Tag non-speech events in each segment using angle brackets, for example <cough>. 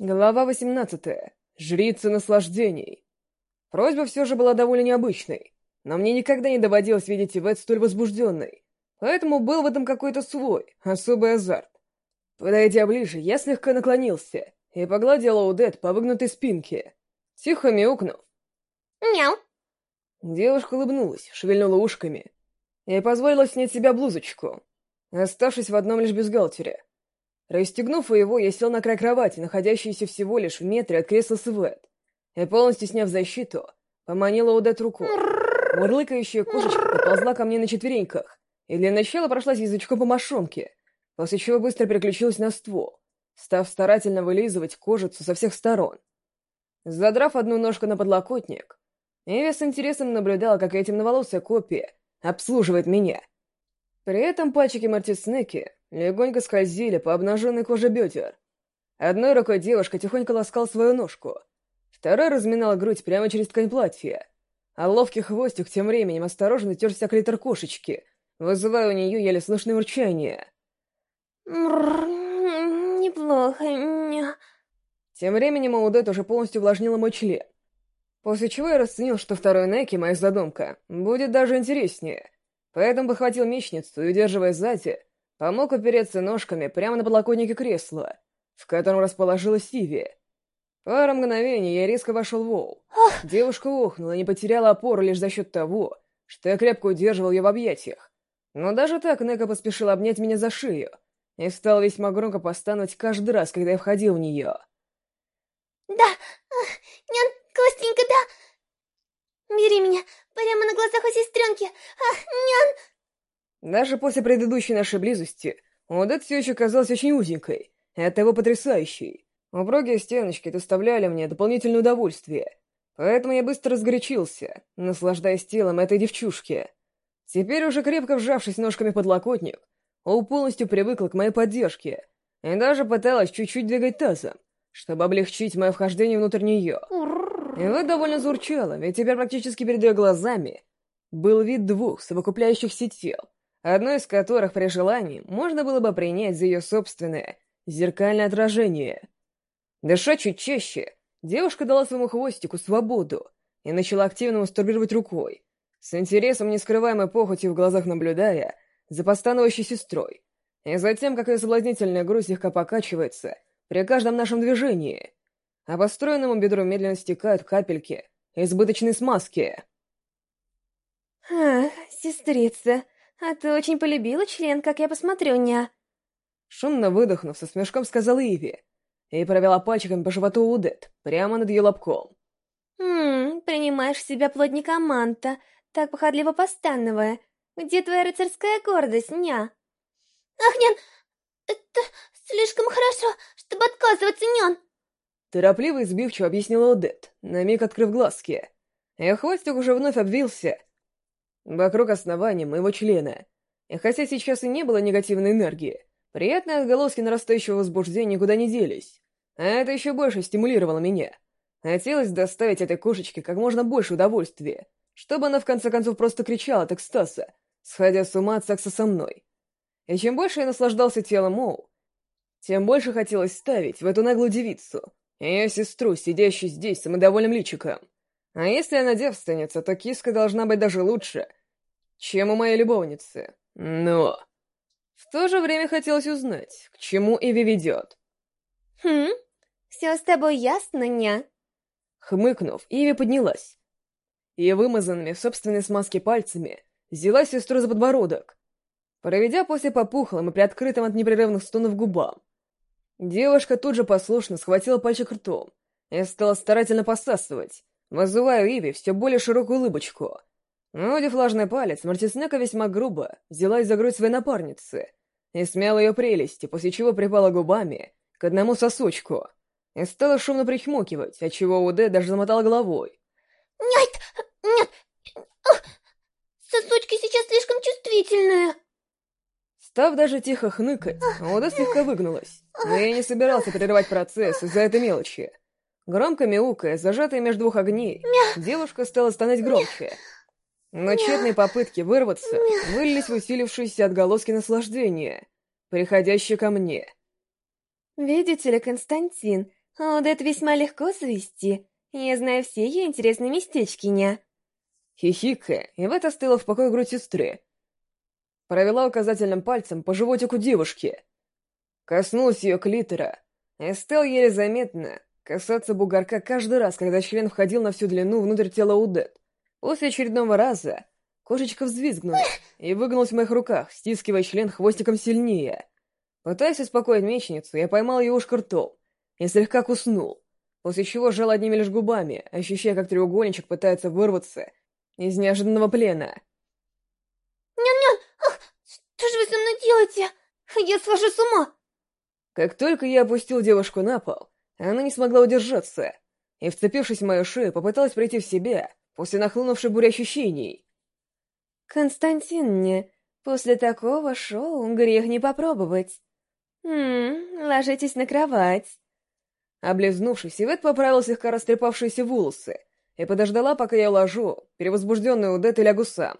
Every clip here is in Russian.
Глава 18. Жрица наслаждений. Просьба все же была довольно необычной, но мне никогда не доводилось видеть Ивет столь возбужденной, поэтому был в этом какой-то свой, особый азарт. Подойдя ближе, я слегка наклонился и погладил Оудет по выгнутой спинке, тихо мяукнув. Мяу. Девушка улыбнулась, шевельнула ушками и позволила снять себя блузочку, оставшись в одном лишь бюстгальтере. Расстегнув его, я сел на край кровати, находящейся всего лишь в метре от кресла Свет, и, полностью сняв защиту, поманила Удет рукой. Мурлыкающая кошечка подползла ко мне на четвереньках и для начала прошлась язычком по мошонке, после чего быстро переключилась на ствол, став старательно вылизывать кожицу со всех сторон. Задрав одну ножку на подлокотник, Эви с интересом наблюдала, как эта темноволосая копия обслуживает меня. При этом пальчики Мартиснеки легонько скользили по обнаженной коже бедер. Одной рукой девушка тихонько ласкала свою ножку, второй разминала грудь прямо через ткань платья, а ловкий хвостик тем временем осторожно терся клитор кошечки, вызывая у нее еле слышное урчание. неплохо. Тем временем Аудет уже полностью увлажнила мой член, после чего я расценил, что второй Неки, моя задумка, будет даже интереснее, поэтому похватил мечницу и, удерживая сзади, Помог опереться ножками прямо на подлокотнике кресла, в котором расположилась Сиви. Пару мгновений я резко вошел в Оу. Девушка охнула и не потеряла опору лишь за счет того, что я крепко удерживал ее в объятиях. Но даже так Нека поспешила обнять меня за шею и стал весьма громко постановать каждый раз, когда я входил в нее. «Да, нян, Костенька, да! Бери меня прямо на глазах у сестренки! А, нян!» Даже после предыдущей нашей близости Удет все еще казалась очень узенькой, и оттого потрясающей. Упругие стеночки доставляли мне дополнительное удовольствие, поэтому я быстро разгорячился, наслаждаясь телом этой девчушки. Теперь уже крепко вжавшись ножками под локотник, Ол полностью привыкла к моей поддержке и даже пыталась чуть-чуть двигать тазом, чтобы облегчить мое вхождение внутрь нее. И вот довольно зурчала, ведь теперь практически перед ее глазами был вид двух совокупляющихся тел — одно из которых при желании можно было бы принять за ее собственное зеркальное отражение. Дыша чуть чаще, девушка дала своему хвостику свободу и начала активно мастурбировать рукой, с интересом нескрываемой похотью в глазах наблюдая за постановающей сестрой, и затем, как ее соблазнительная грудь слегка покачивается при каждом нашем движении, а по стройному бедру медленно стекают капельки избыточной смазки. «Ах, сестрица, «А ты очень полюбила член, как я посмотрю, ня?» Шумно выдохнув, со смешком сказала Иви и провела пальчиками по животу Удет, прямо над ее лобком. «Ммм, принимаешь в себя плотника Манта, так походливо постановая. Где твоя рыцарская гордость, ня?» «Ах, нян, это слишком хорошо, чтобы отказываться, нян!» Торопливо и сбивчиво объяснила Удет, на миг открыв глазки. Ее хвостик уже вновь обвился вокруг основания моего члена. И хотя сейчас и не было негативной энергии, приятные отголоски нарастающего возбуждения никуда не делись. А это еще больше стимулировало меня. Хотелось доставить этой кошечке как можно больше удовольствия, чтобы она в конце концов просто кричала от экстаза, сходя с ума от секса со мной. И чем больше я наслаждался телом Моу, тем больше хотелось ставить в эту наглую девицу, ее сестру, сидящую здесь самодовольным личиком. А если она девственница, то киска должна быть даже лучше, чем у моей любовницы. Но... В то же время хотелось узнать, к чему Иви ведет. «Хм, все с тобой ясно, ня?» Хмыкнув, Иви поднялась. И вымазанными в собственной смазке пальцами взяла сестру за подбородок, проведя после попухлым и приоткрытым от непрерывных стонов губам. Девушка тут же послушно схватила пальчик ртом и стала старательно посасывать, вызывая Иви все более широкую улыбочку — Увидев влажный палец, Мартиснека весьма грубо взялась за грудь своей напарницы и смяла ее прелести, после чего припала губами к одному сосочку и стала шумно прихмокивать, отчего Уде даже замотала головой. «Нет! Нет! Сосочки сейчас слишком чувствительные!» Став даже тихо хныкать, Уда слегка выгнулась, но я не собирался прерывать процесс из-за этой мелочи. Громко мяукая, зажатая между двух огней, девушка стала стонать громче — но тщетные попытки вырваться вылились в усилившиеся отголоски наслаждения, приходящие ко мне. «Видите ли, Константин, Одет весьма легко завести. Я знаю все ее интересные местечки, ня. Хихикая, Ивет стыла в покое грудь сестры. Провела указательным пальцем по животику девушки. Коснулась ее клитора. И стал еле заметно касаться бугорка каждый раз, когда член входил на всю длину внутрь тела Удет. После очередного раза кошечка взвизгнула и выгнулась в моих руках, стискивая член хвостиком сильнее. Пытаясь успокоить мечницу, я поймал ее ушко ртом и слегка куснул, после чего жал одними лишь губами, ощущая, как треугольничек пытается вырваться из неожиданного плена. «Нян-нян! Ах, что же вы со мной делаете? Я схожу с ума!» Как только я опустил девушку на пол, она не смогла удержаться и, вцепившись в мою шею, попыталась прийти в себя после нахлынувшей бури ощущений. «Константин мне, после такого шоу грех не попробовать. Ммм, ложитесь на кровать». Облизнувшись, Ивет поправил слегка растрепавшиеся волосы и подождала, пока я уложу перевозбужденную Удет и лягу сам.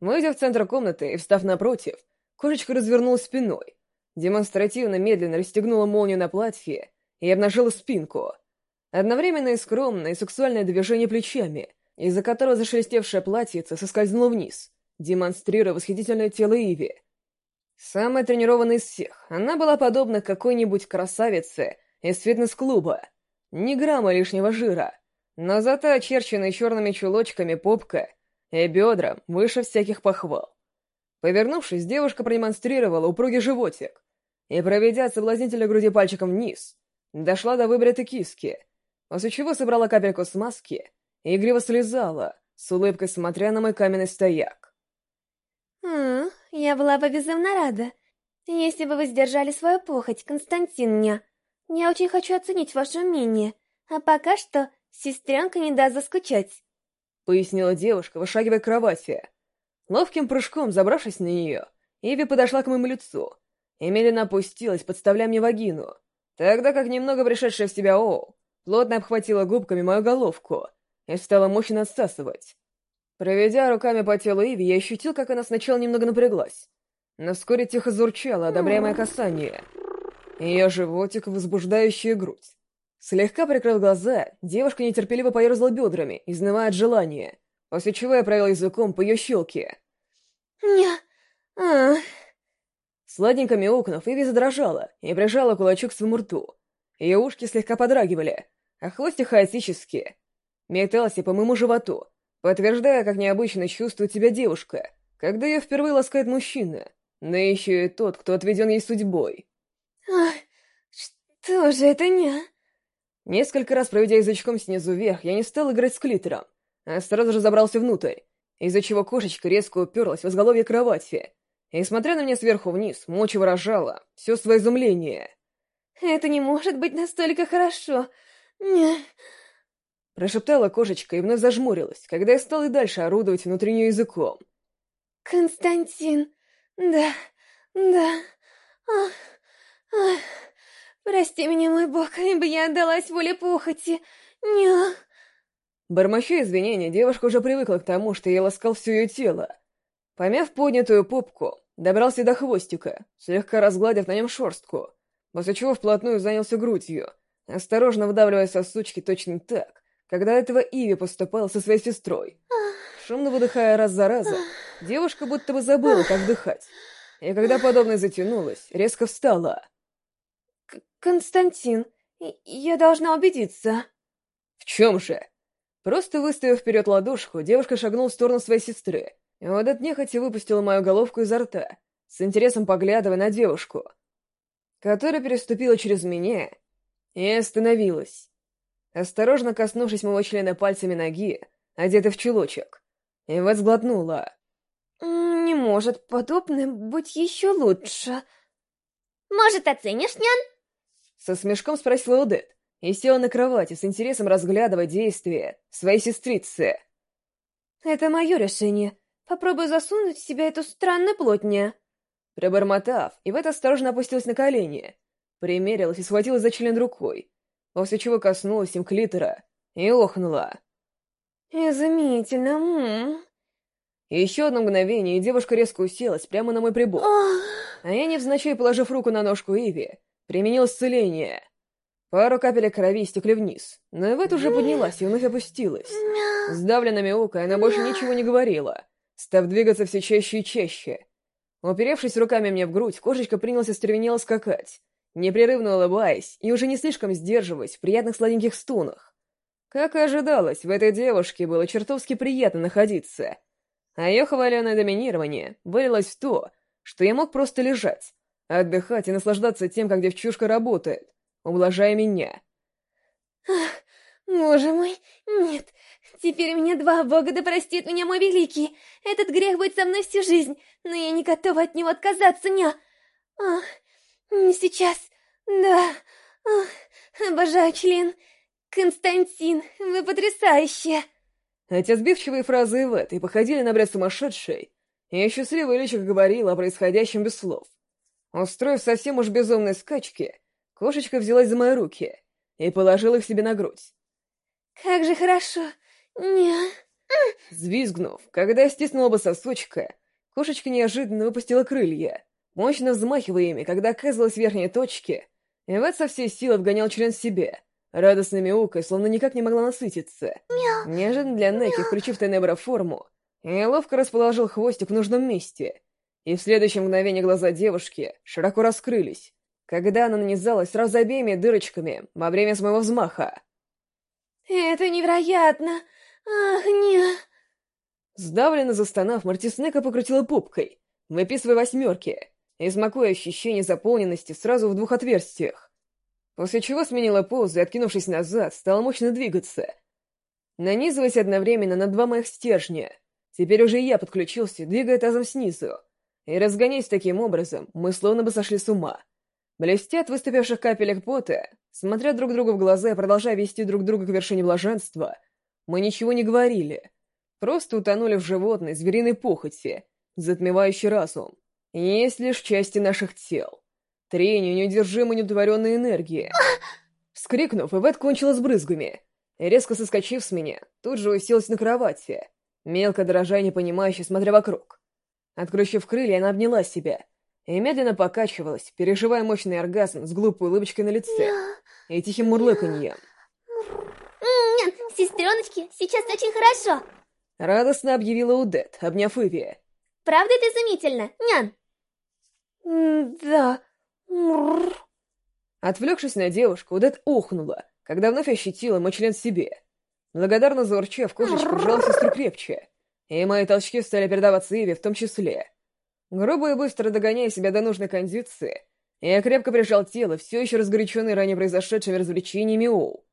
Выйдя в центр комнаты и встав напротив, кошечка развернулась спиной, демонстративно медленно расстегнула молнию на платье и обнажила спинку. Одновременно и скромное, и сексуальное движение плечами, из-за которого зашелестевшая платьице соскользнула вниз, демонстрируя восхитительное тело Иви. Самая тренированная из всех, она была подобна какой-нибудь красавице из фитнес-клуба. Ни грамма лишнего жира, но зато очерченная черными чулочками попка и бедра выше всяких похвал. Повернувшись, девушка продемонстрировала упругий животик и, проведя от соблазнительной груди пальчиком вниз, дошла до выбритой киски, после чего собрала капельку смазки игриво слезала, с улыбкой смотря на мой каменный стояк. «Хм, я была бы безумно рада, если бы вы сдержали свою похоть, Константин мне. Я очень хочу оценить ваше умение, а пока что сестренка не даст заскучать», — пояснила девушка, вышагивая к кровати. Ловким прыжком, забравшись на нее, Иви подошла к моему лицу и медленно опустилась, подставляя мне вагину, тогда как немного пришедшая в себя Оу плотно обхватила губками мою головку и стала мощно отсасывать. Проведя руками по телу Иви, я ощутил, как она сначала немного напряглась, но вскоре тихо зурчала, одобряя мое касание. Ее животик, возбуждающая грудь. Слегка прикрыв глаза, девушка нетерпеливо поерзала бедрами, изнывая от желания, после чего я провел языком по ее щелке. «Ня... а...» Сладенько мяукнув, Иви задрожала и прижала кулачок к своему рту. Ее ушки слегка подрагивали, а хвостик хаотически метался по моему животу, подтверждая, как необычно чувствует себя девушка, когда ее впервые ласкает мужчина, да еще и тот, кто отведен ей судьбой. «Ах, что же это не...» Несколько раз проведя язычком снизу вверх, я не стал играть с клитором, а сразу же забрался внутрь, из-за чего кошечка резко уперлась в изголовье кровати и, смотря на меня сверху вниз, молча выражала все свое изумление. «Это не может быть настолько хорошо. Не...» Прошептала кошечка и вновь зажмурилась, когда я стал и дальше орудовать внутренним языком. «Константин, да, да, ах, ах, прости меня, мой бог, ибо я отдалась воле похоти, не...» Бормоча извинения, девушка уже привыкла к тому, что я ласкал все ее тело. Помяв поднятую попку, добрался до хвостика, слегка разгладив на нем шерстку, после чего вплотную занялся грудью, осторожно выдавливая сосучки точно так, когда этого Иви поступал со своей сестрой. Шумно выдыхая раз за разом, девушка будто бы забыла, как дыхать. И когда подобное затянулось, резко встала. «Константин, я должна убедиться». «В чем же?» Просто выставив вперед ладошку, девушка шагнула в сторону своей сестры, и вот от нехотя выпустила мою головку изо рта, с интересом поглядывая на девушку, которая переступила через меня и остановилась, осторожно коснувшись моего члена пальцами ноги, одетый в чулочек, и вот сглотнула. «Не может подобное быть еще лучше». «Может, оценишь, нян?» Со смешком спросила Удет и села на кровати, с интересом разглядывая действия своей сестрицы. «Это мое решение. Попробуй засунуть в себя эту странную плотня». Пробормотав, Ивет осторожно опустилась на колени, примерилась и схватилась за член рукой, после чего коснулась им клитора и охнула. «Изумительно, м, -м. Еще одно мгновение, и девушка резко уселась прямо на мой прибор. А я, невзначай положив руку на ножку Иви, применил исцеление. Пару капелек крови стекли вниз, но Эвет уже поднялась и вновь опустилась. Сдавленно мяукая, она больше ничего не говорила, став двигаться все чаще и чаще. Уперевшись руками мне в грудь, кошечка принялся стервенело скакать, непрерывно улыбаясь и уже не слишком сдерживаясь в приятных сладеньких стунах. Как и ожидалось, в этой девушке было чертовски приятно находиться. А ее хваленое доминирование вылилось в то, что я мог просто лежать, отдыхать и наслаждаться тем, как девчушка работает, ублажая меня. Ах, боже мой, нет, теперь меня два бога, да простит меня мой великий. Этот грех будет со мной всю жизнь, но я не готова от него отказаться, не. Ах, сейчас, да, ах, обожаю член. Константин, вы потрясающие. Эти сбивчивые фразы Ивет и походили на бред сумасшедшей, и счастливая личико говорила о происходящем без слов. Устроив совсем уж безумные скачки, кошечка взялась за мои руки и положила их себе на грудь. «Как же хорошо! Не...» Звизгнув, когда я стиснула бы сосочка, кошечка неожиданно выпустила крылья, мощно взмахивая ими, когда оказалась в верхней точке, и Вэт со всей силы вгонял член в себе, радостно мяукая, словно никак не могла насытиться. Мяу. Неожиданно для Неки, включив Тенебра форму, я ловко расположил хвостик в нужном месте, и в следующее мгновение глаза девушки широко раскрылись, когда она нанизалась сразу обеими дырочками во время своего взмаха. Это невероятно! Ах, не... Сдавленно застонав, Мартиснека покрутила пупкой, выписывая восьмерки, и смакуя ощущение заполненности сразу в двух отверстиях. После чего сменила позу и, откинувшись назад, стала мощно двигаться, нанизываясь одновременно на два моих стержня. Теперь уже я подключился, двигая тазом снизу. И разгоняясь таким образом, мы словно бы сошли с ума. Блестя от выступивших капелек пота, смотря друг другу в глаза и продолжая вести друг друга к вершине блаженства, мы ничего не говорили. Просто утонули в животной, звериной похоти, затмевающей разум. Есть лишь части наших тел. Трение неудержимой неудовлетворенной энергии. Вскрикнув, Ивет кончила с брызгами. И, резко соскочив с меня, тут же уселась на кровати, мелко дрожа непонимающе, смотря вокруг. Откручив крылья, она обняла себя и медленно покачивалась, переживая мощный оргазм с глупой улыбочкой на лице и тихим мурлыканьем. Нет, сестреночки, сейчас очень хорошо. Радостно объявила Удет, обняв Иви. Правда это изумительно, нян? Да. Мрррр. Отвлекшись на девушку, Удет охнула, когда вновь ощутила мой член себе. Благодарно заурчав, кошечка сжала сестру крепче, и мои толчки стали передаваться Иве в том числе. Грубо и быстро догоняя себя до нужной кондиции, я крепко прижал тело, все еще разгоряченное ранее произошедшими развлечениями Оу,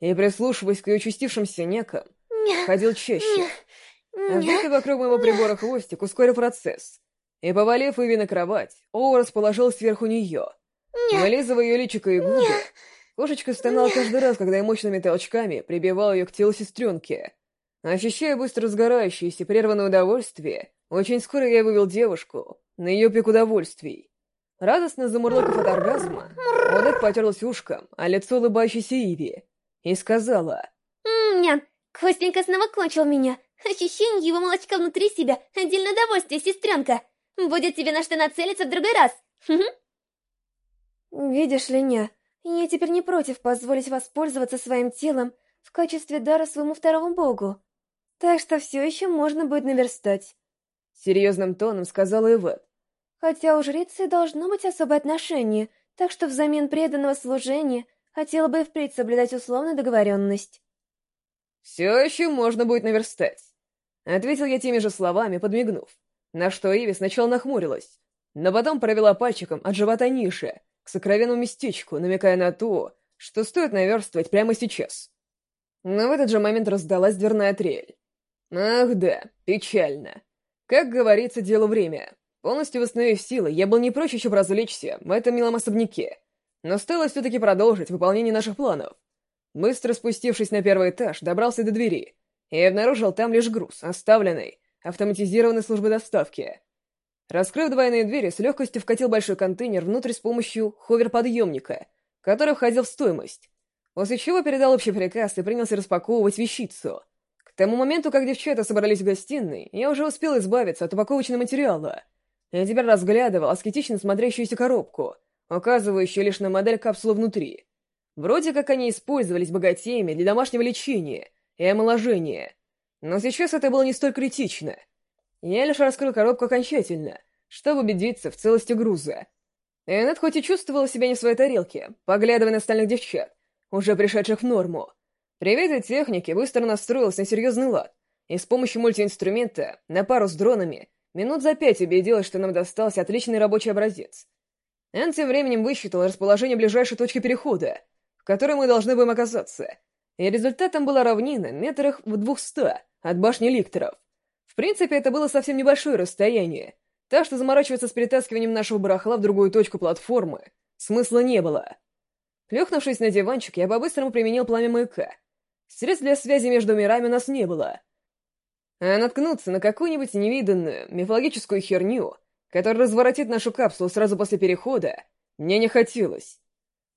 и, прислушиваясь к ее участившимся некам, ходил чаще. Обвитый вокруг моего прибора хвостик ускорил процесс, и, повалив Иви на кровать, Оу расположил сверху нее. Ня. Вылизывая ее личико и губы, кошечка стонала каждый раз, когда я мощными толчками прибивал ее к телу сестренки. Ощущая быстро разгорающееся прерванное удовольствие, очень скоро я вывел девушку на ее пик удовольствий. Радостно замурлыкав от оргазма, Одет потерлась ушком, а лицо улыбающейся Иви, и сказала, М, Нян, Костенька снова кончил меня. Ощущение его молочка внутри себя — отдельное удовольствие, сестренка. Будет тебе на что нацелиться в другой раз. Видишь ли, не, я теперь не против позволить воспользоваться своим телом в качестве дара своему второму богу. Так что все еще можно будет наверстать. серьезным тоном сказала Ивет. Хотя у жрицы должно быть особое отношение, так что взамен преданного служения хотела бы и впредь соблюдать условную договоренность. «Все еще можно будет наверстать», — ответил я теми же словами, подмигнув, на что Иви сначала нахмурилась, но потом провела пальчиком от живота ниже, к сокровенному местечку, намекая на то, что стоит наверстывать прямо сейчас. Но в этот же момент раздалась дверная трель. Ах да, печально. Как говорится, дело время. Полностью восстановив силы, я был не прочь еще развлечься в этом милом особняке. Но стоило все-таки продолжить выполнение наших планов. Быстро спустившись на первый этаж, добрался до двери и обнаружил там лишь груз, оставленный автоматизированной службой доставки. Раскрыв двойные двери, с легкостью вкатил большой контейнер внутрь с помощью ховер-подъемника, который входил в стоимость, после чего передал общий приказ и принялся распаковывать вещицу. К тому моменту, как девчата собрались в гостиной, я уже успел избавиться от упаковочного материала. Я теперь разглядывал аскетично смотрящуюся коробку, указывающую лишь на модель капсулы внутри. Вроде как они использовались богатеями для домашнего лечения и омоложения. Но сейчас это было не столь критично. Я лишь раскрыл коробку окончательно, чтобы убедиться в целости груза. Эннет хоть и чувствовала себя не в своей тарелке, поглядывая на остальных девчат, уже пришедших в норму. При виде техники быстро настроилась на серьезный лад, и с помощью мультиинструмента, на пару с дронами, минут за пять убедилась, что нам достался отличный рабочий образец. Энн тем временем высчитал расположение ближайшей точки перехода, в которой мы должны будем оказаться, и результатом была равнина метрах в двухста от башни ликторов. В принципе, это было совсем небольшое расстояние, так что заморачиваться с перетаскиванием нашего барахла в другую точку платформы смысла не было. Плюхнувшись на диванчик, я по-быстрому применил пламя маяка. Средств для связи между мирами у нас не было. А наткнуться на какую-нибудь невиданную мифологическую херню, которая разворотит нашу капсулу сразу после перехода, мне не хотелось.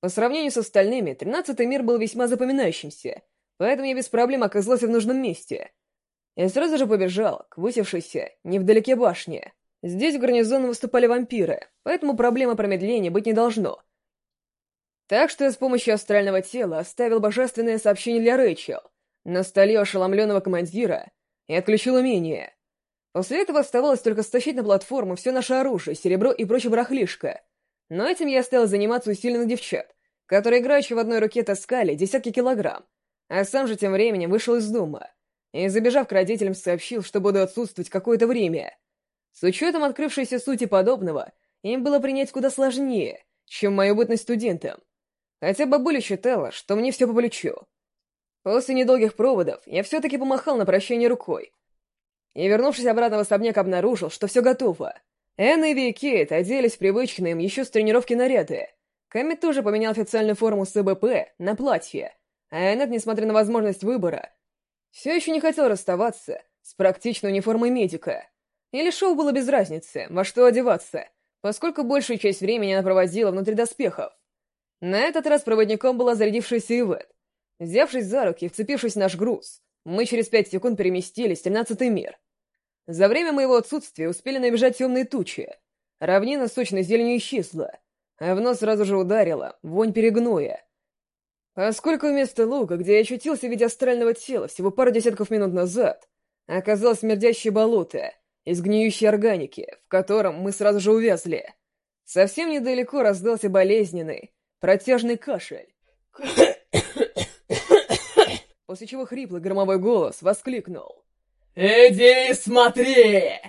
По сравнению с остальными, тринадцатый мир был весьма запоминающимся, поэтому я без проблем оказался в нужном месте. Я сразу же побежал к высевшейся невдалеке башне. Здесь в гарнизоне выступали вампиры, поэтому проблемы промедления быть не должно. Так что я с помощью астрального тела оставил божественное сообщение для Рэйчел на столе ошеломленного командира и отключил умение. После этого оставалось только стащить на платформу все наше оружие, серебро и прочее барахлишко — но этим я стал заниматься усиленно девчат, которые играючи в одной руке таскали десятки килограмм, а сам же тем временем вышел из дома и, забежав к родителям, сообщил, что буду отсутствовать какое-то время. С учетом открывшейся сути подобного, им было принять куда сложнее, чем мою бытность студентом. Хотя бабуля считала, что мне все по плечу. После недолгих проводов я все-таки помахал на прощание рукой. И, вернувшись обратно в особняк, обнаружил, что все готово. Энна и Кейт оделись привычные им еще с тренировки наряды. Кэмми тоже поменял официальную форму СБП на платье, а Эннет, несмотря на возможность выбора, все еще не хотел расставаться с практичной униформой медика. Или шоу было без разницы, во что одеваться, поскольку большую часть времени она проводила внутри доспехов. На этот раз проводником была зарядившаяся Ивет. Взявшись за руки и вцепившись в наш груз, мы через пять секунд переместились в тринадцатый мир — за время моего отсутствия успели набежать темные тучи. Равнина сочной зеленью исчезла, а в нос сразу же ударила вонь перегноя. Поскольку вместо луга, где я очутился в виде астрального тела всего пару десятков минут назад, оказалось смердящее болото из гниющей органики, в котором мы сразу же увязли. Совсем недалеко раздался болезненный, протяжный кашель. <coughs> После чего хриплый громовой голос воскликнул. «Иди смотри!